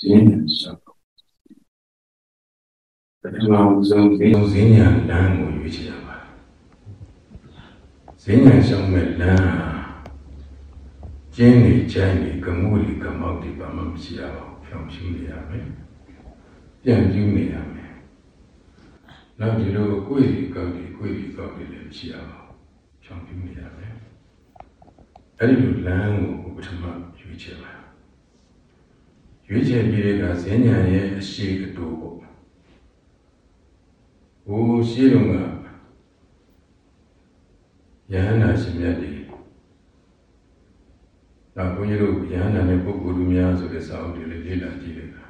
ဈဉ္ဉံလျှောက်တော့ပထမဆုံးဈဉ္ဉံလမ်းကိုရွေးချယ်ရပါဈဉ္ဉံလျှောက်မဲ့လမ်းကျင်းနေကြိုင်းနေကမှုလီကမောက်ဒီဘာမှမရှိရပါဘူးဖြောင်းဖြူနေရမယ်ပြန်ပြူနေရမယ်နောက်ဒီလိုကိုယ်ဒီကောက်ဒီကိုယ်ဒီကောက်ဒီလည်းမရှိရပါဘူးဖြောင်းပြူနေရမယ်အဲ့ဒီလိုလမ်းကိုပထမရွေးချယ်ပါ ရွေးချယ်ပြီးတဲ့ကဈဉ္ညာရဲ့အရှိအတူပေါ့ဟိုရှိတော့ကယဟန္တာရှင်မြတ်တွေဒါဘုန်းကြီးတို့ယဟန္တာနဲ့ပုဂ္ဂိုလ်လူများဆိုတဲ့စာအုပ်တွေလေးလေ့လာကြည့်လိုက်တာ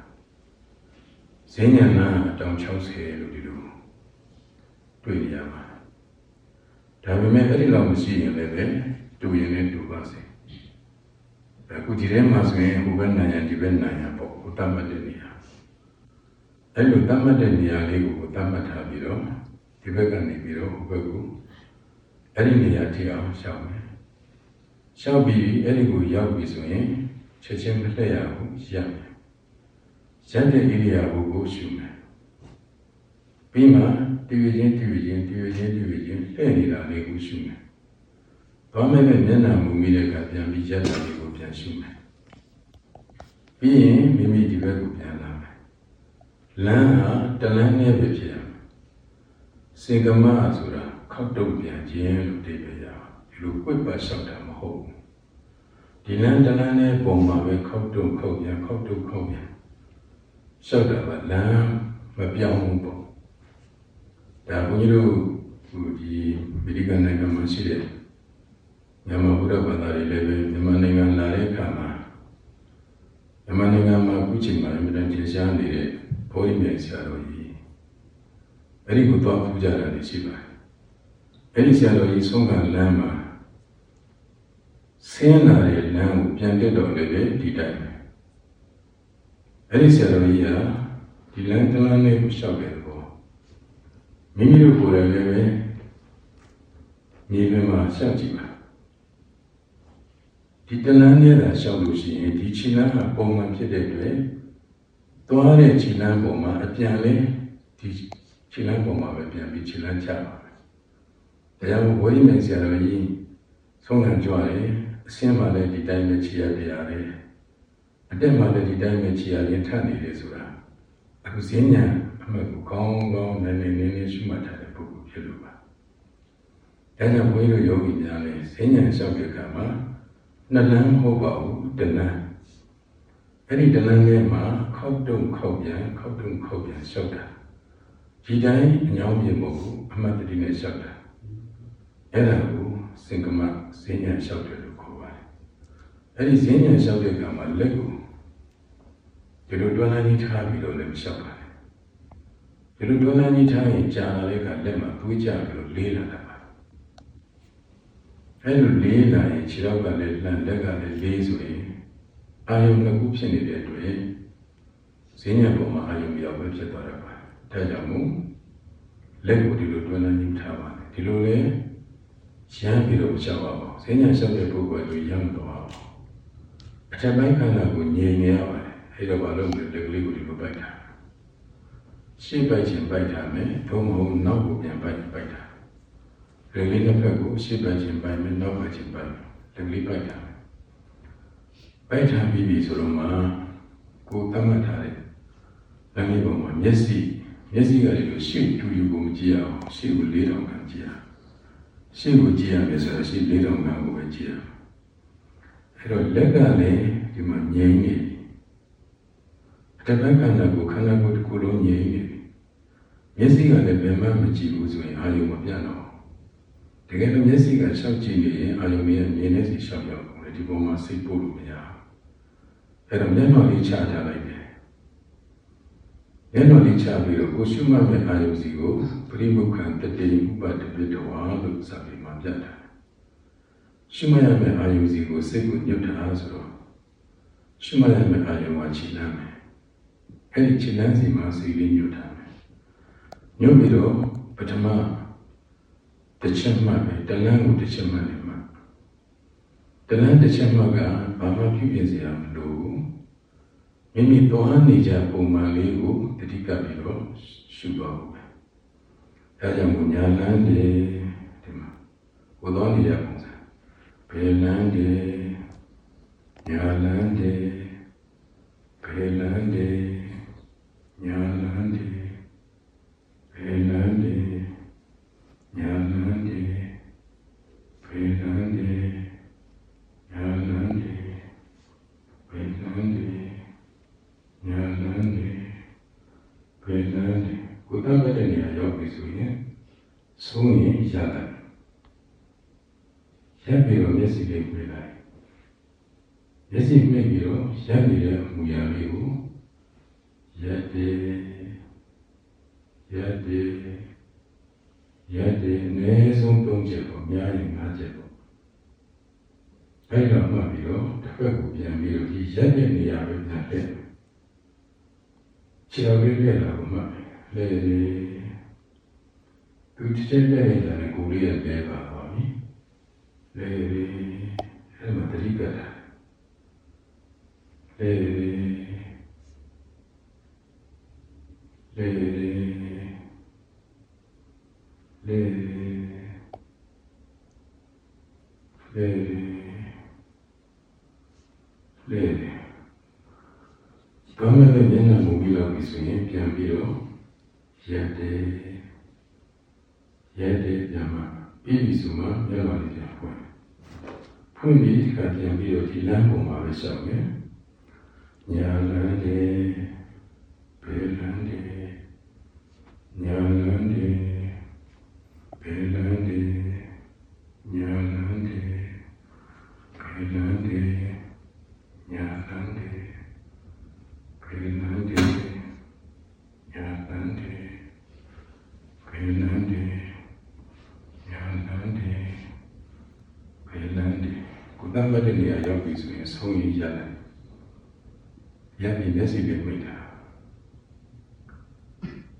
ဈဉ္ညာနာအတောင်60လို့ဒီလိုတွေ့ရမှာဒါပေမဲ့အဲ့ဒီလောက်မရှိရင်လည်းပဲတူရင်လည်းတူပါစေ အခုဒီထဲမှာဆိုရင်ဟိုဘက်နိုင်ရဒီဘက်နိုင်ရပေါ့ဟိုတတ်မှတ်တဲ့နေရာအဲ့လိုတတ်မှတ်တဲ့နေရာလေးကိုတတ်မှတ်ထားပြီးတော့ဒီဘက်ကနေပြီးတော့ဟိုဘက်ကိုအဲ့ဒီနေရာထိအောင်ရှောက်မယ်ရှောက်ပြီးအဲ့ဒီကိုရောက်ပြီဆိုရင်ချက်ချင်းမလှည့်ရဘူးရပ်မယ်ရပ်တဲ့ဣရိယာပုကိုရှုမယ်ပြီးမှတည်ရင်းတည်ရင်းတည်ရင်းတည်ရင်းလှည့်နေတာလေးကိုရှုမယ်ဘာမဲ့နဲ့မျက်နှာမူမိတဲ့ကပြန်ပြီးရပ်တာလေးကို ပြန်ရှုမယ်ပြီးရင်မိမိဒီဘက်ကိုပြန်လာမယ်လမ်းဟာတလန်းနဲ့ပဲဖြစ်ရမယ်စေကမဆိုတာခောက်တုံပြန်ခြင်းလို့သိပြရအောင်ဒီလိုကွက်ပတ်လျှောက်တာမဟုတ်ဘူးဒီလမ်းတလန်းနဲ့ပုံမှာပဲခောက်တုံခောက်ပြန်ခောက်တုံခောက်ပြန်လျှောက်တာကလမ်းမပြောင်းဘူးပေါ့ဒါဘုန်းကြီးတို့ဟိုဒီအမေရိကန်နိုင်ငံမှာရှိတဲ့ မြန်မာဘုရားဘာသာတွေလည်းပဲမြန်မာနိုင်ငံလာတဲ့အခါမှာမြန်မာနိုင်ငံမှာအခုချိန်မှာအမြဲတမ်းထင်ရှားနေတဲ့ဘုန်းကြီးမြတ်ဆရာတော်ကြီးအဲ့ဒီကိုသွားပူကြတာလည်းရှိပါတယ်အဲ့ဒီဆရာတော်ကြီးဆုံးခံလမ်းမှာဆင်းလာတဲ့လမ်းကိုပြန်တက်တော်လည်းပဲဒီတိုင်းပဲအဲ့ဒီဆရာတော်ကြီးကဒီလမ်းတလမ်းလေးကိုလျှောက်တယ်ပေါ့မိမိတို့ကိုယ်တိုင်လည်းပဲမြေပြင်မှာရှောက်ကြည့်ပါ ဒီတလန်းနဲ့သာရှောက်လို့ရှိရင်ဒီခြေလမ်းကပုံမှန်ဖြစ်တဲ့အတွက်သွားတဲ့ခြေလမ်းပုံမှာအပြန်လဲဒီခြေလမ်းပုံမှာပဲပြန်ပြီးခြေလမ်းချပါမယ်။ဒါကြောင့်ဝိမိတ်ဆရာတော်ကြီးဆုံးခံကြွတယ်အစင်းမှလည်းဒီတိုင်းပဲခြေရပြရတယ်။အတက်မှလည်းဒီတိုင်းပဲခြေရရင်ထပ်နေတယ်ဆိုတာအခုစင်းညာအမှတ်ကိုကောင်းကောင်းနည်းနည်းနည်းနည်းရှုမှတ်ထားတဲ့ပုဂ္ဂိုလ်ဖြစ်လို့ပါ။ဒါကြောင့်ဘုန်းကြီးတို့ယောဂီများလည်းစင်းညာလျှောက်တဲ့အခါမှာ နှလန်းမဟုတ်ပါဘူးတလန်းအဲ့ဒီတလန်းထဲမှာခောက်တုံခောက်ပြန်ခောက်တုံခောက်ပြန်လျှောက်တာဒီတိုင်းအညောင်းပြမဟုတ်ဘူးအမှတ်တတိနဲ့လျှောက်တာအဲ့ဒါကိုစင်ကမဈဉ္ညာလျှောက်တယ်လို့ခေါ်ပါတယ်အဲ့ဒီဈဉ္ညာလျှောက်တဲ့အခါမှာလက်ကိုဒီလိုတွန်းလှန်ကြီးထားပြီးတော့လည်းမလျှောက်ပါနဲ့ဒီလိုတွန်းလှန်ကြီးထားရင်ကြာလာတဲ့အခါလက်မှာသွေးကြပြီးတော့လေးလာတာ အဲ့လိုလေးလာရင်ခြေထောက်ကလည်းလန့်လက်ကလည်းလေးဆိုရင်အာယုံနှစ်ခုဖြစ်နေတဲ့အတွက်ဈဉ္ညာပေါ်မှာအာယုံပြောင်းပဲဖြစ်သွားတာပါဒါကြောင့်မို့လက်ကိုဒီလိုတွန်းလှန်နေထားပါနဲ့ဒီလိုလေရမ်းပြီးတော့ရှောက်ပါဘူးဈဉ္ညာရှောက်တဲ့ပုဂ္ဂိုလ်ကရမ်းတော့ပါဘူးအထက်ပိုင်းခန္ဓာကိုငြိမ်နေရပါတယ်အဲ့တော့ဘာလို့လဲလက်ကလေးကိုဒီလိုပိုက်တာရှေ့ပိုက်ခြင်းပိုက်တာမယ်ဘုံဘုံနောက်ကိုပြန်ပိုက်ပိုက်တာ လက်လေးနှစ်ဖက်ကိုရှေ့ပိုင်းခြင်းပိုင်းမယ်နောက်ပိုင်းခြင်းပိုင်းလက်ကလေးပိုက်တာပိုက်ထားပြီးပြီဆိုတော့မှကိုယ်သတ်မှတ်ထားတဲ့လက်လေးပေါ်မှာမျက်စိမျက်စိကလည်းရှေ့တူယူကိုမကြည့်ရအောင်ရှေ့ကိုလေးတောင်ခံကြည့်ရရှေ့ကိုကြည့်ရမယ်ဆိုတော့ရှေ့လေးတောင်ခံကိုပဲကြည့်ရအဲ့တော့လက်ကလည်းဒီမှာငြိမ်နေပြီအတပတ်ခန္ဓာကိုခန္ဓာကိုယ်တစ်ခုလုံးငြိမ်နေပြီမျက်စိကလည်းဘယ်မှမကြည့်ဘူးဆိုရင်အာယုံမပြတ်တော့ တကယ်လို့မျက်စိကရှောက်ကြည့်နေရင်အာယုံရဲ့မြင်နေစီရှောက်ရောက်တယ်ဒီပုံမှာစိတ်ပို့လို့မရအဲ့တော့မျက်နှာလေးချထားလိုက်တယ်မျက်နှာလေးချပြီးတော့ကိုရှုမှတ်မဲ့အာယုံစီကိုပရိမုခံတတိဥပတပိတဝါလို့စာပေမှာပြတာရှုမှတ်ရမယ့်အာယုံစီကိုစိတ်ကိုညှပ်ထားဆိုတော့ရှုမှတ်ရမယ့်အာယုံကခြေလမ်းမယ်အဲ့ဒီခြေလမ်းစီမှာစိတ်လေးညှပ်ထားမယ်ညှပ်ပြီးတော့ပထမ တစ်ချက်မှတ်ပဲတလန်းကိုတစ်ချက်မှတ်နေမှာတလန်းတစ်ချက်မှတ်ကဘာမှပြုပြင်စရာမလိုဘူးမိမိသွားနေကြပုံမှန်လေးကိုတတိကပ်ပြီးတော့ရှုသွားဖို့ပဲအဲကြောင့်ကိုညာလန်းတယ်ဒီမှာကိုသွားနေကြပုံစံဘယ်လန်းတယ်ညာလန်းတယ်ဘယ်လန်းတယ်ညာလန်းတယ်ဘယ်လန်းတယ်ညာလန်းတယ်ဘယ်လန်းတယ်ညာလန်းတယ်ဘယ်လန်းတယ်ညာလန်းတယ်ဘယ်လန်းတယ်ကိုယ်တမ်းတဲ့နေရာရောက်ပြီဆိုရင်ဆုံးရင်ရတယ်ရပ်ပြီးတော့မျက်စိလေးပြလိုက်မျက်စိမြင်ပြီးတော့ရပ်နေတဲ့အမူအရာလေးကိုရပ်တယ်ရပ်တယ်ရပ်တယ်အနည်းဆုံး၃ချက်ပေါ့အများကြီး၅ချက်ပေါ့အဲ့တော့မှပြီးတော့တစ်ဖက်ကိုပြန် ပြီးတော့ဒီရပ်တဲ့နေရာပဲပြန်တဲ့ခြေတော်လေးပြလာတော့မှလေလေသူတစ်ချက်ပြနေတာနဲ့ကိုလေးရဲ့လဲပါပါပြီလေလေအဲ့မှာတတိကတာလေလေလေလေလေလေလေ ဘာမှလည်းမျက်နှာမူပြီးတော့ပြီဆိုရင်ပြန်ပြီးတော့ရက်တယ်ရက်တယ်ပြန်မှာပြီးပြီဆိုမှမျက်နှာလေးပြန်ဖွင့်ဖွင့်ပြီးဒီကပြန်ပြီးတော့ဒီလမ်းပေါ်မှာပဲရှောက်မယ်ညာလန်းတယ်ဘယ်လန်းတယ်ညာလန်းတယ်ဘယ်လန်းတယ်ညာလန်းတယ်ဘယ်လန်းတယ်ညာလန်းတယ် Renande, Yanande, Renande, Yanande, Renande. ကိုတမ်းတဲ့နေရာရောက်ပြီဆိုရင်ဆုံးရင်ရတယ်။ရန်ပြီးမျက်စိတွေမိတာ။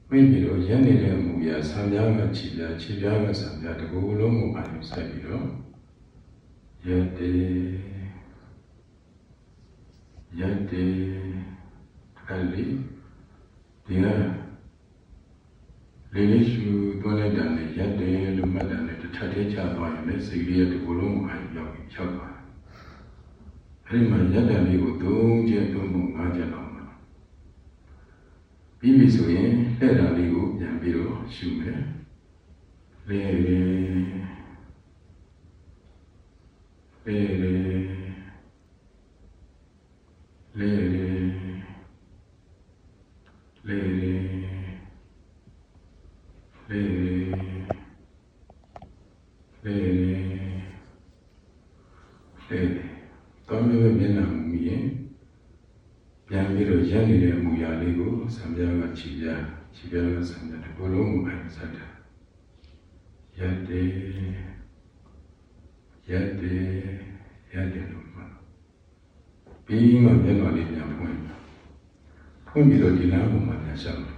မိပြီးတော့ရန်နေတဲ့အမူအရာဆံပြားကခြေပြားခြေပြားကဆံပြားတကူလုံးကိုပါယူဆက်ပြီးတော့ရတဲ့ရတဲ့ အဲ့ဒီဒီကလေးလေးရှူသွင်းလိုက်တာနဲ့ရက်တယ်လို့မှတ်တာနဲ့တစ်ထပ်သေးချသွားရင်လည်းစိတ်လေးရဲ့တကူလုံးကိုအာရုံရောက်ပြီးရောက်သွားတယ်အဲ့ဒီမှာရက်တယ်လေးကိုသုံးချက်သုံးဖို့ငါးချက်လောက်ပြီးပြီဆိုရင်လက်ဓာလေးကိုပြန်ပြီးတော့ရှုမယ်လေလေလေလေလေလေလေလေလေလေလေတောင်းမြဲမျက်နှာမူရင်ပြန်ပြီးတော့ရက်နေတဲ့အမူအရာလေးကို ဆံပြားကခြေပြားခြေပြားကဆံပြားဒီလိုလုံးကိုပဲဆက်တာရက်တယ်ရက်တယ်ရက်တယ်လို့မှပြီးမှမျက်နှာလေးပြန်ဖွင့်ဖွင့်ပြီးတော့ဒီလမ်းပေါ်မှာပြန်ရှောက်တယ်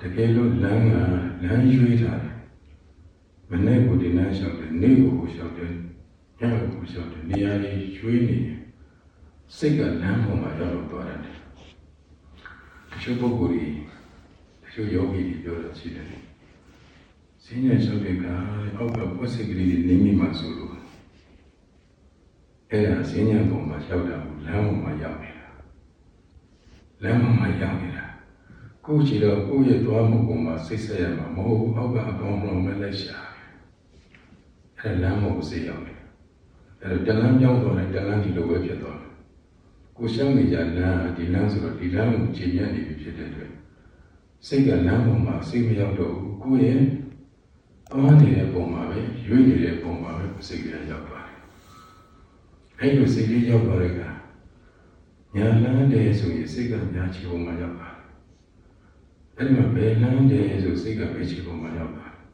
တကယ်လို့လမ်းကလမ်းရွေးထားတယ်မနေ့ကဒီလမ်းလျှောက်တယ်နေ့ကိုလျှောက်တယ်ညကိုလျှောက်တယ်နေရာလေးရွေးနေတယ်စိတ်ကလမ်းပေါ်မှာရောက်တော့သွားတယ်တ ချို့ပုဂ္ဂိုလ်တွေတချို့ယောဂီတွေပြောတာရှိတယ်စင်းရဲ့ချုပ်တဲ့ကအောက်ကပွက်စိတ်ကလေးတွေနေမိမှဆိုလို့အဲ့ဒါစင်းရဲ့ပုံမှာရောက်တာကိုလမ်းပေါ်မှာရောက်နေတာလမ်းပေါ်မှာရောက်နေတာကိုယ်ချီတော့ကိုယ့်ရဲ့သွားမှုပုံမှာစိတ်ဆက်ရမှာမဟုတ်ဘူးအောက်ကအကောင်းဆုံးပဲလက်ရှာအဲ့ဒါလမ်းပေါ်ကိုစိတ်ရောက်တယ်အဲ့တော့တလန်းပြောင်းသွားတယ်တလန်းဒီလိုပဲဖြစ်သွားတယ် ကိုရှောင်းနေကြလမ်းဒီလမ်းဆိုတော့ဒီလမ်းကိုချိန်ညံ့နေပြီဖြစ်တဲ့အတွက်စိတ်ကလမ်းပေါ်မှာစိတ်မရောက်တော့ဘူးကိုယ့်ရဲ့သွားနေတဲ့ပုံမှာပဲရွေ့နေတဲ့ပုံမှာပဲစိတ်ကရောက်သွားတယ်အဲ့လိုစိတ်လေးရောက်သွားတဲ့ကညာလန်းတယ်ဆိုရင်စိတ်ကညာချီပုံမှာရောက်သွားတယ်အဲ့ဒီမှာဘယ်လန်းတယ်ဆိုစိတ်ကပဲချီပုံမှာရောက်သွားတယ်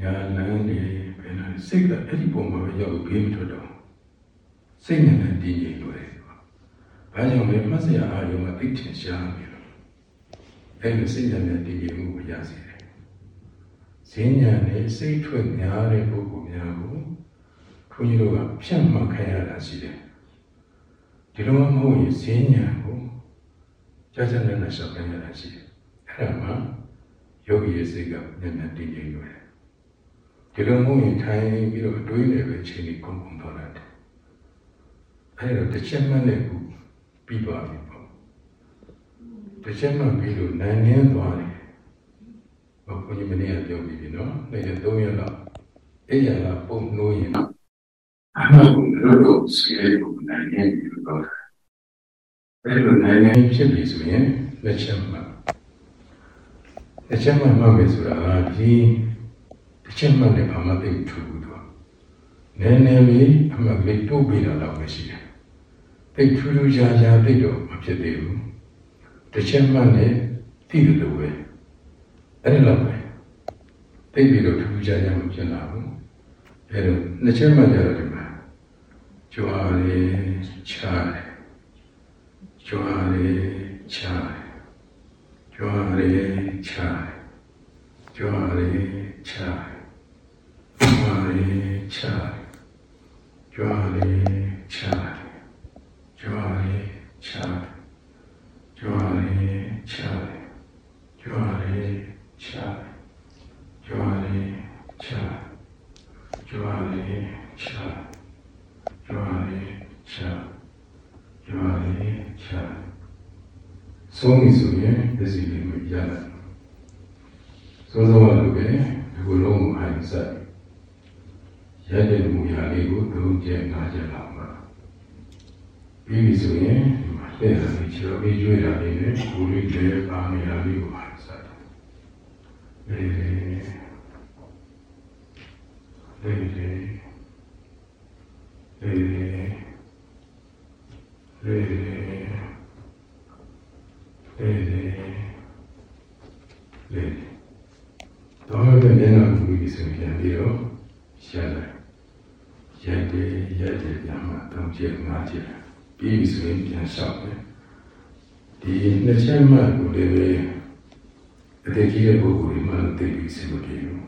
ညာလန်းတယ်ဘယ်လန်းစိတ်ကအဲ့ဒီပုံမှာပဲရောက်ပြီးဘေးမထွက်တော့စိတ်နဲ့တည်ငြိမ်လို့တယ် ဘာကြောင့်လဲမှတ်စရာအာရုံကသိထင်ရှားနေလို့အဲ့ဒီစိတ်ဉာဏ်နဲ့တည်ငြိမ်မှုကိုရစေတယ်။ဈဉ္ဉာဏ်နဲ့စိတ်ထွက်များတဲ့ပုဂ္ဂိုလ်များကိုခွန်ကြီးတို့ကဖြတ်မှတ်ခိုင်းရတာရှိတယ်။ဒီလိုမှမဟုတ်ရင်ဈဉ္ဉာဏ်ကိုကြာကြာနဲ့နဲ့ရှောက်နေရတာရှိတယ်အဲ့ဒါမှယောဂီရဲ့စိတ်ကနည်းနည်းတည်ငြိမ်လို့ဒီလိုမျိုးရင်ထိုင်ပြီးတော့အတွေးနဲ့ပဲချိန်ပြီးခုန်ခုန်သွားတယ်အဲ့တော့တစ်ချက်မှနဲ့ခုပြီး သွားပြီပေါ့တစ်ချက်မှပြီးလို့နိုင်နေသွားတယ်ဘုရားကြီးမနေ့ကပြောပြီးပြီနော်နေ့ရက်3ရက်လောက်အဲ့ရလာပုံလို့ရင်အမှန်ကိုလို့ဆွေးလို့နိုင်နေပြီတော့အဲ့လိုနိုင်နေဖြစ်ပြီဆိုရင်လက်ချက်မှလက်ချက်မှမှမယ်ဆိုတာကဒီတစ်ချက်မှလည်းဘာမှသိထူဘူးတော့နည်းနည်းလေးအမှတ်လေးတိုးပြီးတော့ပဲရှိတယ် သိထူးထူးခြားခြားသိတော့မဖြစ်သေးဘူးတစ်ချက်မှလည်းသိတယ်လို့ပဲအဲ့ဒီလောက်ပဲသိပြီးတော့ထူးထူးခြားခြားမဖြစ်လာဘူးအဲ့တော့နှစ်ချက်မှကြတော့ဒီမှာကြွားလေချားတယ်ကြွားလေချားတယ်ကြွားလေချားတယ်ကြွားလေချားတယ်ကြွားလေချားတယ်ကြွားလေချားတယ် ကြွားလေချားတယ်ကြွားလေချားတယ်ကြွားလေချားတယ်ကြွားလေချားတယ်ကြွားလေချားကြွားလေချားကြွားလေချားဆုံးပြီဆိုရင်ဒီစီလေးကိုရလာစိုးစိုးရလို့ပဲဒီလိုလုံးကိုဟန်ဆက်ရတဲ့မူရာလေးကိုသုံးချက်ငါးချက်လောက် ပါပြီးပြီဆိုရင်ဒီမှာတဲ့ဟာလေးချောပြီးကျွေးတာလေးနဲ့ဘူလေးတွေပါနေတာလေးကိုဟန်ဆက်တယ်လေလေလေလေလေလေလေတော့လည်းမျက်နှာကိုပြီးဆိုပြန်ပြီးတော့ရှာလိုက်ရက်တယ်ရက်တယ်ပြန်မှသုံးချက်ငါးချက် ပြီးပြီဆိုရင်ပြန်လျှောက်တယ်ဒီနှစ်ချက်မှကိုလည်းပဲအတကြီးရဲ့ပုဂ္ဂိုလ်ဒီမှာသိပြီးစီမပြေဘူး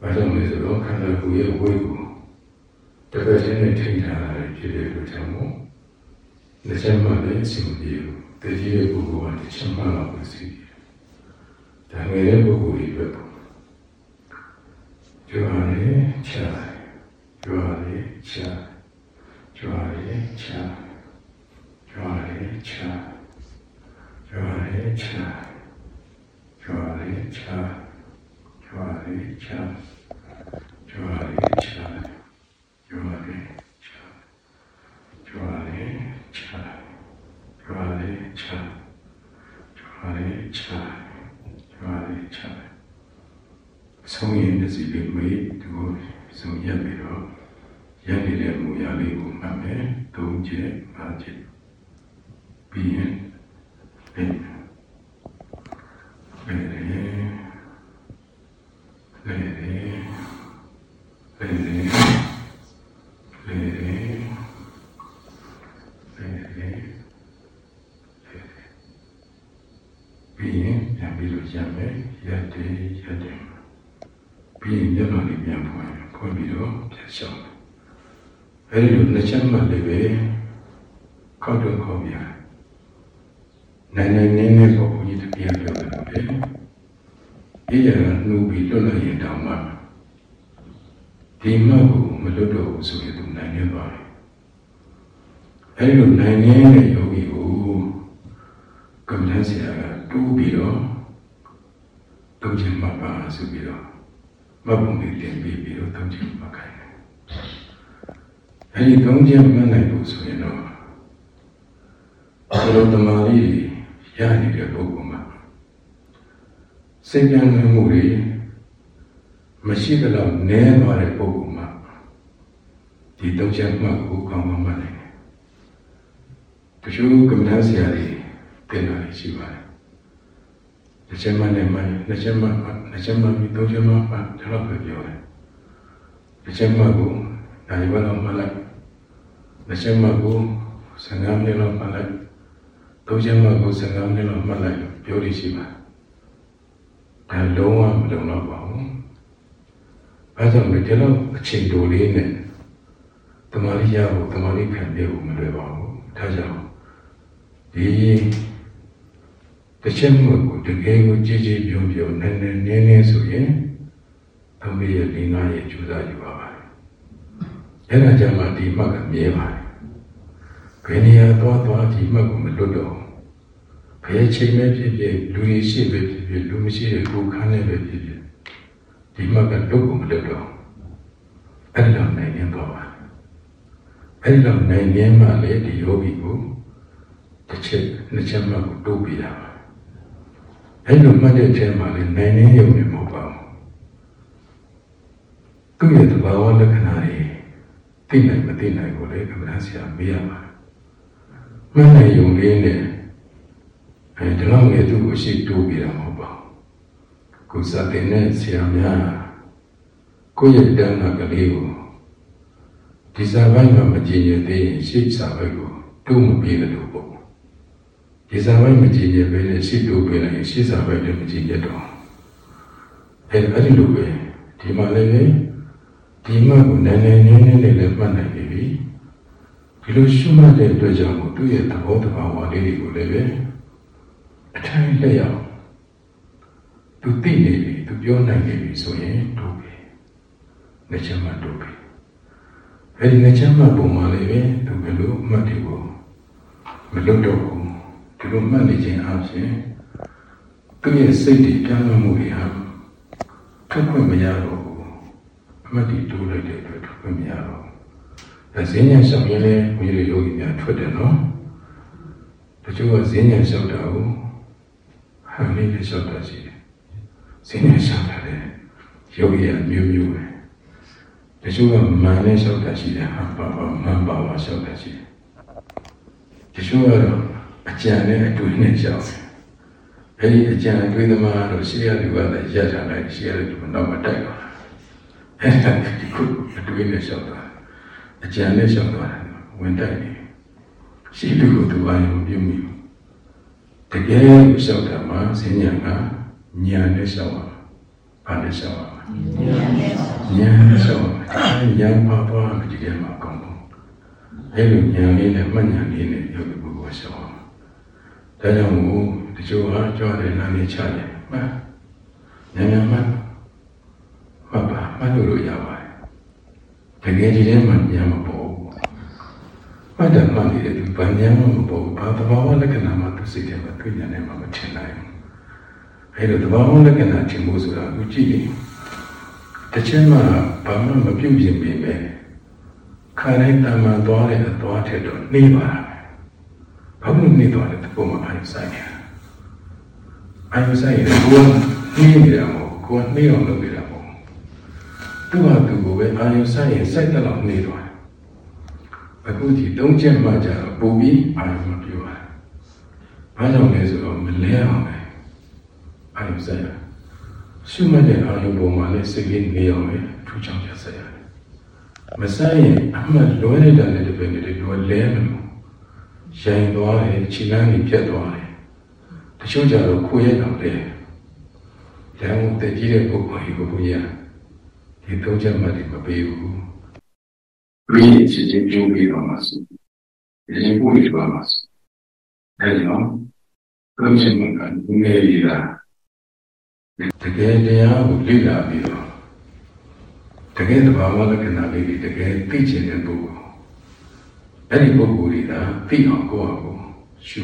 ဘာကြောင့်လဲဆိုတော့ခန္ဓာကိုယ်ရဲ့ဝိကိုတပတ်ချင်းနဲ့ထိန်းထားတာဖြစ်တဲ့အတွက်ကြောင့်မို့နှစ်ချက်မှလည်းအစီမပြေဘူးတကြီးရဲ့ပုဂ္ဂိုလ်ကတစ်ချက်မှတော့မစီဘူးဒါငယ်တဲ့ပုဂ္ဂိုလ်တွေပဲပေါ့ကြွားလေချာကြွားလေချာ ကြွားလေချာကြွားလေချာကြွားလေချာကြွားလေချာကြွားလေချာကြွားလေချာကြွားလေချာကြွားလေချာကြွားလေချာကြွားလေချာကြွားလေချာဆုံးရင်တစ်စီလေးမေးဒီကိုဆုံးရက်ပြီးတော့ ရက်နေတဲ့မူရလေးကိုမှတ်မယ်သုံးချက်ငါးချက်ပြီးရင်ပြန်ပြန်လေလေလေလေလေလေလေပြီးရင်ပြန်ပြီးလို့ရမယ်ရက်တယ်ရက်တယ်ပြီးရင်မျက်နှာလေးပြန်ဖွင့်ဖွင့်ပြီးတော့ပြန်ရှောင်း အဲဒီလိုနှစ်ချက်မှလည်းပဲခောက်တော့ခောက်ပြန်နိုင်နိုင်နေနေပေါ့ဘုန်းကြီးတပြည့်ပြောတယ်လို့လေဒီရနှူးပြီးလွတ်လပ်ရင်တောင်မှဒီမှတ်ကိုမလွတ်တော့ဘူးဆိုရင်သူနိုင်နေသွားတယ်အဲဒီလိုနိုင်နေတဲ့ယောဂီကိုကမ္ဘာဆရာကတူးပြီးတော့တုံးချင်မှပါဆိုပြီးတော့မဘုံလေးတင်ပြီးပြီးတော့တုံးချင်မှခိုင်းတယ် အဲဒီတုံးချင်မှနိုင်လို့ဆိုရင်တော့ဘုလိုတမာရီရနေတဲ့ပုဂ္ဂိုလ်မှာစိတ်ကြံမှုတွေမရှိသလောက်နည်းသွားတဲ့ပုဂ္ဂိုလ်မှာဒီတုံးချင်မှကိုကောင်းမှမှနိုင်တယ်တချို့ကမ္ဘာဆရာတွေတင်တာရှိပါတယ်တစ်ချက်မှလည်းမှနှစ်ချက်မှနှစ်ချက်မှပြီးသုံးချက်မှမှဒီလောက်ပဲပြောတယ်တစ်ချက်မှကိုနိုင်ဘယ်လောက်မှလိုက် နှစ်ချက်မှကို15မိနစ်လောက်မှလိုက်သုံးချက်မှကို15မိနစ်လောက်မှလိုက်ပြောရရှိပါတယ်ဒါလုံးဝမလုံလောက်ပါဘူးအဲဒါကြောင့်ဒီလောက်အချိန်တိုလေးနဲ့တမာရီရဖို့တမာရီခံပြဖို့မလွယ်ပါဘူးဒါကြောင့်ဒီတစ်ချက်မှကိုတကယ်ကိုကြည်ကြည်ပြုံပြုံနည်းနည်းနည်းနည်းဆိုရင်သုံးရလေးငါးရကျူစားယူပါပါတယ် အဲ့ဒါကြောင့်မှဒီမှတ်ကမြဲပါတယ်ဘယ်နေရာသွားသွားဒီမှတ်ကိုမလွတ်တော့ဘယ်ချိန်ပဲဖြစ်ဖြစ်လူကြီးရှိပဲဖြစ်ဖြစ်လူမရှိတဲ့ကိုယ်ခန်းနဲ့ပဲဖြစ်ဖြစ်ဒီမှတ်ကလွတ်ကိုမလွတ်တော့အဲ့လိုနိုင်နေတော့ပါအဲ့လိုနိုင်နေမှလေဒီယောဂီကိုတစ်ချက်နှစ်ချက်မှကိုတိုးပြရပါအဲ့လိုမှတ်တဲ့အချိန်မှာလေနိုင်နေရုံနဲ့မဟုတ်ပါဘူးသူ့ရဲ့သဘာဝလက္ခဏာတွေ သိနိုင်မသိနိုင်ကိုလေကမ္ဘာဆရာမေးရပါမှတ်နိုင်ရုံလေးနဲ့အဲဒီလောက်ငယ်သူ့ကိုရှိတိုးပြတာမဟုတ်ပါဘူးကိုစားတဲ့နဲ့ဆရာများကိုယ့်ရဲ့တဏ္ဍာကလေးကိုဒီစာပိုင်းမှာမကြည်ရသေးရင်ရှေ့စာပိုင်းကိုတိုးမပြေလို့ပေါ့ဒီစာပိုင်းမကြည်ရပဲနဲ့ရှေ့တိုးပြလိုက်ရင်ရှေ့စာပိုင်းလည်းမကြည်ရတော့အဲအဲ့ဒီလိုပဲဒီမှာလည်း ဒီမှာကိုနည်းနည်းနည်းနည်းလေးလည်းမှတ်နိုင်ပြီဒီလိုရှုမှတ်တဲ့အတွက်ကြောင့်သူ့ရဲ့သဘောတဘာဝလေးတွေကိုလည်းပဲအထိုင်လျောက်သူသိနေပြီသူပြောနိုင်နေပြီဆိုရင်တို့ပြီနှစ်ချက်မှတို့ပြီအဲဒီနှစ်ချက်မှပုံမှန်လေးပဲသူဘယ်လိုမှတ်တယ်ကိုမလွတ်တော့ဘူးဒီလိုမှတ်နေခြင်းအပြင်သူ့ရဲ့စိတ်တွေပြောင်းလဲမှုတွေဟာထွက်ခွင့်မရတော့ဘူး အမှတ်တွေတိုးလိုက်တဲ့အတွက်ထွက်ခွင့်မရတော့ဘူးဇင်းညာရှောက်ရင်လည်းဘုရားယောဂီများထွက်တယ်နော်တချို့ကဇင်းညာရှောက်တာကိုဟန်လေးနဲ့ရှောက်တာရှိတယ်ဇင်းညာရှောက်တာလည်းယောဂီအမျိုးမျိုးပဲတချို့ကမန်နဲ့ရှောက်တာရှိတယ်ဟန်ပါပါမန်ပါပါရှောက်တာရှိတယ်တချို့ကတော့အကြံနဲ့အတွေ့နဲ့ရှောက်တယ်အဲဒီအကြံအတွေ့သမားတော့ရှေ့ရလူကလည်းရကြလိုက်ရှေ့ရလူကနောက်မှတိုက်သွားတာ အဲဒါဒီခုအတွေ့နဲ့ရှောက်တာအကြံနဲ့ရှောက်သွားတယ်ဝင်တိုက်နေရှိလူကိုသူဘာလို့ပြုမိတကယ်ရှောက်တာမှာစဉ္ညာကညာနဲ့ရှောက်ပါဘာနဲ့ရှောက်ပါညာနဲ့ညာနဲ့ရှောက်ပါညာပါပါဒီကမှာကောင်းတော့အဲလိုညာလေးနဲ့မှတ်ညာလေးနဲ့ယောဂီပုဂ္ဂိုလ်ရှောက်ပါဒါကြောင့်မို့တချို့ဟာကြွားတယ်နားနေချတယ်မှတ်ညာညာမှတ် မှတ်ပါမှတ်လို့ရပါတယ်တကယ်ဒီထဲမှာညာမပေါ်ဘူးမှတ်တယ်မှတ်နေတယ်ဒီဘာညာမှမပေါ်ဘူးဘာသဘာဝလက္ခဏာမှသူစိတ်ထဲမှာတွေ့ညာနေမှာမထင်နိုင်ဘူးအဲလိုသဘာဝလက္ခဏာထင်ဖို့ဆိုတာအခုကြည့်ရင်တစ်ချက်မှဘာမှမပြုတ်ပြင်ပေမဲ့ခါတိုင်းတမန်သွားတဲ့အသွားထက်တော့နှေးပါဘာလို့နှေးသွားလဲတပုံမှာအာရုံဆိုင်နေတာအာရုံဆိုင်ရင်ကိုယ်နှေးနေတာမဟုတ်ကိုယ်နှေးအောင်လုပ်နေတာမဟုတ် သူ့ဟာသူကိုပဲအာရုံဆိုင်ရင်စိုက်တဲ့လောက်နှေးသွားအခုဒီသုံးချက်မှကြတော့ပုံပြီးအာရုံမပြောပါဘာကြောင့်လဲဆိုတော့မလဲအောင်ပဲအာရုံဆိုင်ရရှုမှတ်တဲ့အာရုံပေါ်မှာလည်းစိတ်လေးနေအောင်ပဲထူချောင်းပြဆက်ရတယ်မဆိုင်ရင်အမှတ်လွဲနေတာနဲ့တပည့်တွေတော့လဲမလို့ရိုင်သွားတယ်ခြေလမ်းကြီးပြတ်သွားတယ်တချို့ကြတော့ကိုယ်ရဲ့တော့လဲလမ်းကိုတည်ကြည့်တဲ့ပုဂ္ဂိုလ်ကြီးကိုဘုရား ဒီသုံးချက်မှတ်တွေမပေးဘူးပြီးရင်ချင်းချင်းပြုံးပြီးတော့မှာဆိုဒီပူပြီးတော့မှာဆိုအဲဒီတော့သုံးချက်မှတ်ကငယ်ရတာတကယ်တရားကိုလေ့လာပြီးတော့တကယ်သဘာဝလက္ခဏာလေးတွေတကယ်သိချင်တဲ့ပုဂ္ဂိုလ်အဲ့ဒီပုဂ္ဂိုလ်တွေကသိအောင်ကိုယ့်အကိုရှု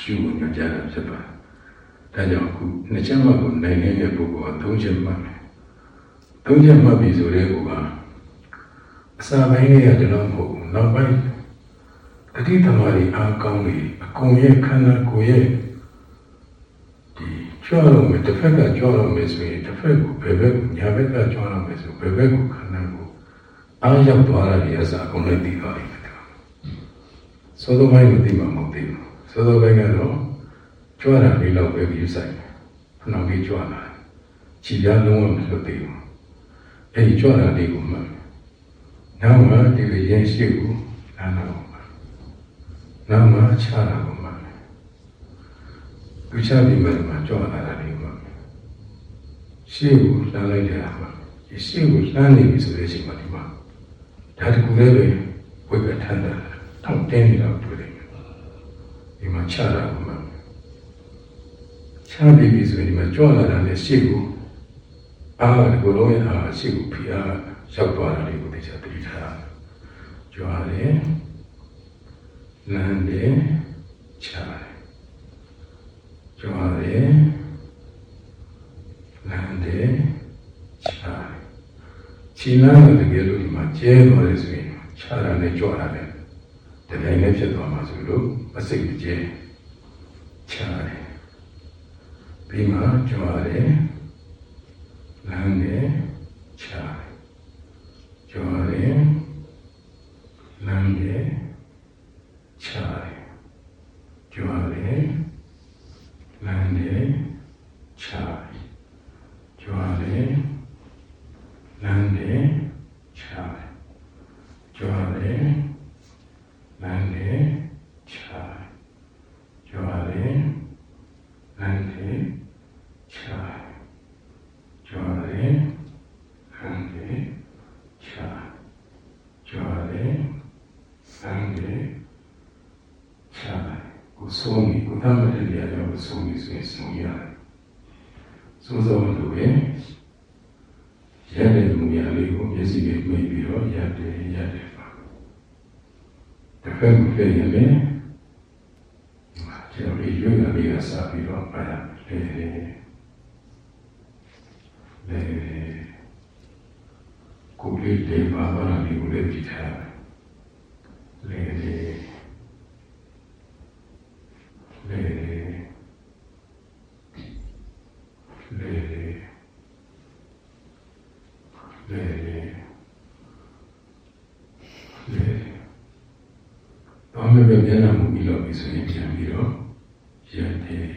ရှုညွှန်ကြားတာဖြစ်ပါတယ်။ဒါကြောင့်အခုနှစ်ချက်မှကိုနိုင်နေတဲ့ပုဂ္ဂိုလ်ကသုံးချက်မှမယ်။ သုံးချက်မှပြီဆိုတဲ့ကောအစာပိုင်းလေးရတယ်တော့မဟုတ်ဘူး။နောက်ပိုင်းတတိသမารီအားကောင်းပြီးအကုန်ရဲ့ခန္ဓာကိုယ်ရဲ့ဒီကြွလို့မယ်တစ်ဖက်ကကြွလို့မယ်ဆိုရင်တစ်ဖက်ကိုဘယ်ဘက်ကိုညာဘက်ကကြွလို့မယ်ဆိုဘယ်ဘက်ကိုခန္ဓာကိုအားရောက်သွားတာဒီအစားအကုန်လုံးသိသွားပြီ။သောသောပိုင်းကိုသိမှာမဟုတ်သေးဘူး။သောသောပိုင်းကတော့ကြွတာလေးတော့ပဲယူဆိုင်တယ်။ခဏလေးကြွလာ။ခြေပြားလုံးဝမလွတ်သေးဘူး။ အဲဒီကြွတာလေးကိုမှတ်။နောက်မှဒီရင်ရှိကိုနားနာကိုမှတ်။နောက်မှခြားတာကိုမှတ်။သူချပြီးမှမှကြွလာတာလေးကိုမှတ်။ရှေ့ကိုလှမ်းလိုက်တဲ့အခါဒီရှေ့ကိုလှမ်းနေပြီဆိုတဲ့အချိန်မှာဒီမှာဒါတကူလည်းပဲဝိပ္ပထန်တာတောင့်တင်းနေတာတွေ့တယ်ဒီမှာချတာကမှချပြီးပြီဆိုရင်ဒီမှာကြွလာတာနဲ့ရှေ့ကို အာဒီကိုလုံးရဲ့အာရှေ့ကိုဖိအားရောက်သွားတာလေးကိုသိချသတိထားကြွတယ်လမ်းတယ်ချတယ်ကြွတယ်လမ်းတယ်ချတယ်ခြေလမ်းကတကယ်လို့ဒီမှာကျဲသွားတယ်ဆိုရင်ချတာနဲ့ကြွတာနဲ့တကယ်နဲ့ဖြစ်သွားမှာဆိုလို့မစိတ်မကျဲချတယ်ပြီးမှကြွတယ်လမ်းတယ်ချတယ်ကြွတယ်လမ်းတယ်ချတယ်ကြွတယ်လမ်းတယ်ချတယ်ကြွတယ်လမ်းတယ်ချတယ်ကြွတယ်လမ်းတယ်ချတယ်ကြွတယ်လမ်းတယ်ချတယ်ကြွတယ်လမ်းတယ်ချတယ်ကြွတယ်လမ်းတယ်ချတယ်ကို ဆုံးပြီကိုတမ်းတဲ့နေရာရောက်ဆုံးပြီဆိုရင်ဆုံးရတယ်စိုးစိုးလို့ပဲရတဲ့မူရလေးကိုမျက်စိနဲ့မြင်ပြီးတော့ရတယ်ရတယ်ပါတစ်ဖက်မဖြစ်ရင်လည်းကျွန်တော်ဒီရွေးကလေးကစားပြီးတော့ပါရလေလေကိုလေးလေးပါပါလေးကိုလည်းကြည့်ထား လေလေလေလေလေလေဘာမှမပြန်လာမှုပြီးတော့ပြီဆိုရင်ပြန်ပြီးတော့ရတယ်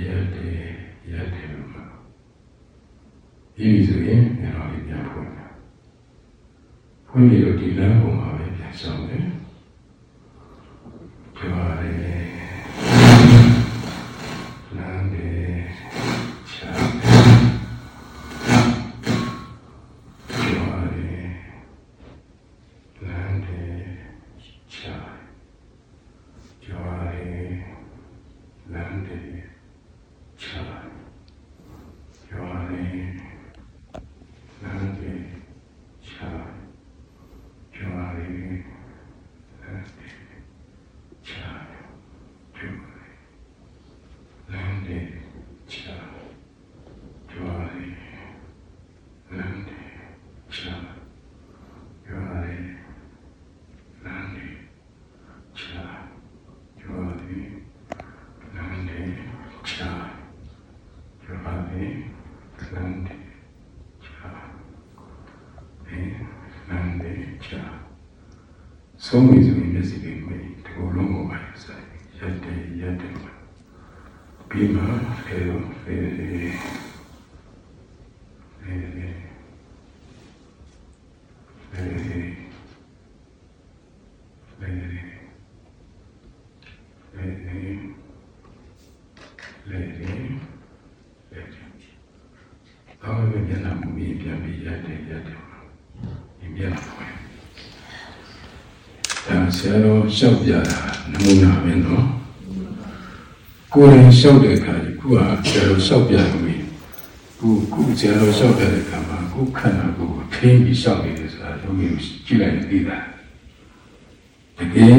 ရတယ်ရတယ်လို့မှာဒီဆိုရင်အဲ့တော့ပြန်ဖွင့်တာဖွင့်ပြီးတော့ဒီလမ်းပေါ်မှာပဲပြန်ဆောင်တယ် são mesmo invisíveis. ဆရာတော်လျှောက်ပြတာနမူနာပဲနော်ကိုယ်ရင်လျှောက်တဲ့အခါကြီးခုကဆရာတော်လျှောက်ပြရမယ်ခုခုဆရာတော်လျှောက်ပြတဲ့အခါမှာခုခန္ဓာကိုယ်ကိုထိန်းပြီးလျှောက်နေတယ်ဆိုတာတို့မျိုးကြည့်လိုက်ရင်သိတာတကယ်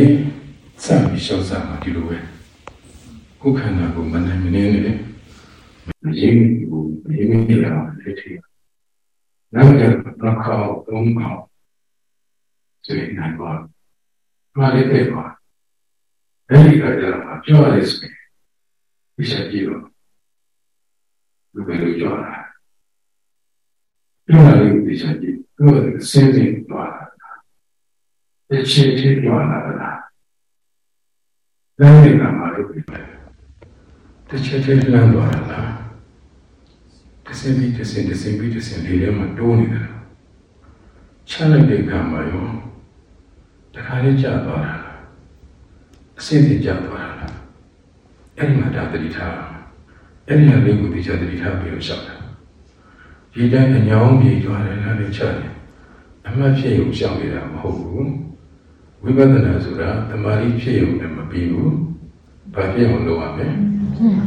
စပြီးလျှောက်စားမှာဒီလိုပဲကိုယ်ခန္ဓာကိုယ်မနိုင်မနေနဲ့ရင်းကိုရင်းနေရအောင်လက်ထည့်နောက်တော့တော့ခေါင်းသုံးခေါင်းစေနိုင်ပါ ဘာလဲတဲ့ပါအဲ့ဒီကကြတော့ပြောရစမယ်ဒီချက်ကြည့်တော့ဘယ်လိုပြောတာပြောရလို့ဒီချက်ကြည့်ပြောတယ်စင်းစင်းသွားတာတစ်ချက်ချင်းပြောလာတာလည်းဒီကမှာလို့ပြောတယ်တစ်ချက်ချင်းလမ်းသွားတာတစ်စင်းပြီးတစ်စင်းတစ်စင်းပြီးတစ်စင်းလေးထဲမှာတိုးနေတယ်ချလိုက်တဲ့ကံမှာရောတခါ လေးကြာသွားတာအစင်းစင်းကြာသွားတာအဲ့ဒီမှာဒါတတိထားအဲ့ဒီဟာလေးကိုဒီချတတိထားပြီးတော့ရှောက်တာဒီတိုင်းအညောင်းပြေကြွားတယ်လားလေချတယ်အမှတ်ဖြစ်ရုံရှောက်နေတာမဟုတ်ဘူးဝိပဿနာဆိုတာတမာရီဖြစ်ရုံနဲ့မပြီးဘူးဘာဖြစ်အောင်လုပ်ရမလဲ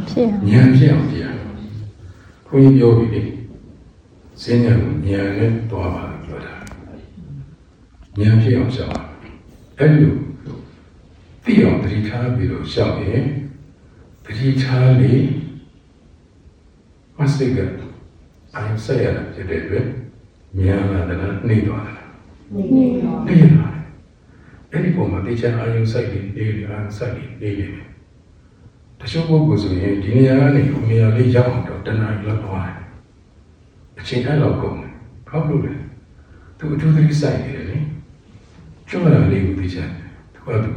ဖြစ်ဉာဏ်ဖြစ်အောင်ကြည့်ရအောင်ခွင့်ပြောပြီးလေစဉ္ညာကိုဉာဏ်နဲ့တွားပါလို့ပြောတာဉာဏ်ဖြစ်အောင်ရှောက် အဲ့လိုသိအောင်တတိထားပြီးတော့ရှောက်ရင်တတိထားလေမစိတ်ကအိုင်ဆက်ရတာဖြစ်တဲ့အတွက်ဉာဏ်လာတယ်နှိမ့်သွားတယ်နှိမ့်သွားတယ်အဲ့ဒီပုံမှာတရားအာယုစိုက်ပြီးနေနေအာစိုက်ပြီးနေနေတချို့ပုဂ္ဂိုလ်ဆိုရင်ဒီနေရာကနေဟိုနေရာလေးရောက်အောင်တော့တဏှာလောက်သွားတယ်အချိန်အဲ့လောက်ကုန်တယ်ဘာလို့လဲသူအထူးသဖြင့်စိုက်နေတယ်လေ ကြွလာလေးကိုသိချင်တယ်သူကသူ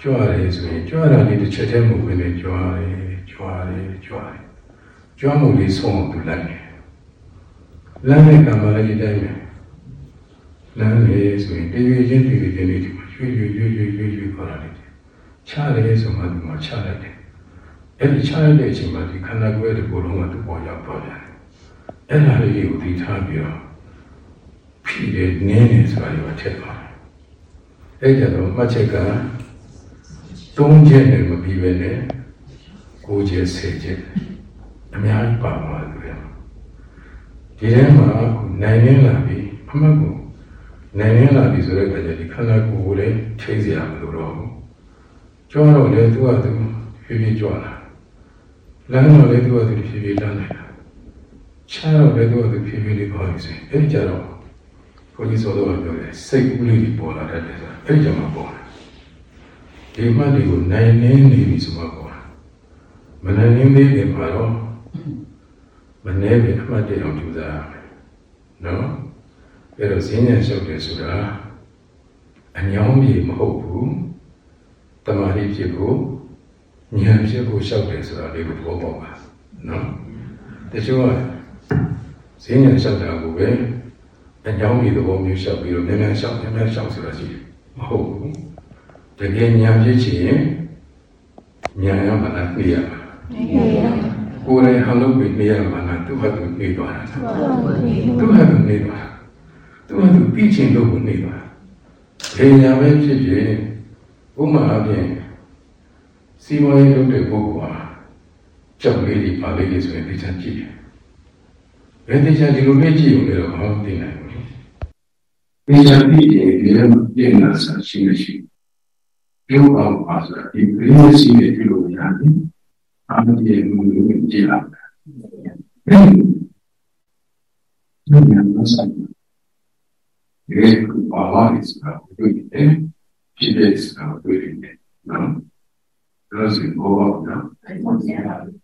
ကြွရတယ်ဆိုရင်ကြွတာလေးတစ်ချက်တည်းမဟုတ်ဘဲနဲ့ကြွရတယ်ကြွရတယ်ကြွရတယ်ကြွမှုလေးဆုံးအောင်သူလိုက်တယ်လမ်းနဲ့ကံပါလည်းဒီတိုင်းပဲလမ်းလေးဆိုရင်တည်ရည်ချင်းတည်ရည်ချင်းလေးဒီမှာရွှေ့ရွှေ့ရွှေ့ရွှေ့ရွှေ့ရွှေ့ခေါ်တာလေချတယ်ဆိုမှဒီမှာချလိုက်တယ်အဲ့ဒီချလိုက်တဲ့အချိန်မှာဒီခန္ဓာကိုယ်ရဲ့ဒီဘလုံးကသူ့ပေါ်ရောက်သွားပြန်တယ်အဲ့ဒါလေးကိုသိထားပြီးတော့ဖြစ်တဲ့နင်းနေဆိုတာကိုထည့်သွားတယ် အဲ့ကြတော့မှတ်ချက်ကသုံးချက်နဲ့မပြီးပဲနဲ့ကိုးချက်ဆယ်ချက်အများကြီးပါသွားတယ်ဒီထဲမှာနိုင်နေလာပြီအမှတ်ကိုနိုင်နေလာပြီဆိုတဲ့အခါကျဒီခန္ဓာကိုယ်ကိုလည်းထိစရာမလိုတော့ဘူးကြွားတော့လေသူကသူဖြည်းဖြည်းကြွားလာလမ်းတော့လေသူကသူဖြည်းဖြည်းလမ်းလိုက်တာချားတော့လေသူကသူဖြည်းဖြည်းလေးပေါ်နေစေအဲ့ဒီကြတော့ ဘုန်းကြီးဆိုတော့ပြောတယ်စိတ်ကူးလေးတွေပေါ်လာတတ်တယ်ဆိုအဲ့ဒီကြမှာပေါ်လာဒီမှတ်တွေကိုနိုင်နေနေပြီဆိုမှပေါ်လာမနိုင်နေသေးတယ်မှာတော့မနေပြီအမှတ်တွေအောင်ကြိုးစားရမယ်နော်အဲ့တော့ဈဉ္ဉံလျှောက်တယ်ဆိုတာအညောင်းကြီးမဟုတ်ဘူးတမာတိဖြစ်ဖို့ဉာဏ်ဖြစ်ဖို့လျှောက်တယ်ဆိုတာလေးကိုသဘောပေါက်ပါနော်တချို့ကဈဉ္ဉံလျှောက်တာကိုပဲ အညောင်းကြီးသဘောမျိုးလျှောက်ပြီးတော့မြန်မြန်လျှောက်မြန်မြန်လျှောက်ဆိုတာရှိတယ်မဟုတ်ဘူးတကယ်ဉာဏ်ဖြစ်ချင်ဉာဏ်ရမှလားသိရမှာကိုယ်တိုင်ဟန်လုပ်ပြီးနေရမှာလားသူ့ဟာသူနေသွားတာသူ့ဟာသူနေသွားသူ့ဟာသူပြီးချင်လို့ကိုနေသွားဘယ်ညာပဲဖြစ်ဖြစ်ဥမာအပြင်စီမံရေးလုပ်တဲ့ပုဂ္ဂိုလ်ဟာကြောက်လေးတွေပါလေးတွေဆိုရင်သိချင်ကြည့်တယ်ဘယ်သိချင်ဒီလိုလေးကြည့်ရုံနဲ့တော့ဘာမှမသိနိုင်ဘူး သိချင်ပြီးရင်ဒီလိုပြင်လာစားရှိမရှိပြုအောင်ပါဆိုဒီဘယ်လိုစီးနေပြုလို့ရတယ်အာမပြေမှုလို့ကြည့်လာတယ်။ဒီလိုမျိုးဆိုင်ဒီဘာဝရစ်ကတွေ့တယ်ဖြစ်တဲ့စကားတွေ့တယ်နော်။ဒါဆိုဘောနော်။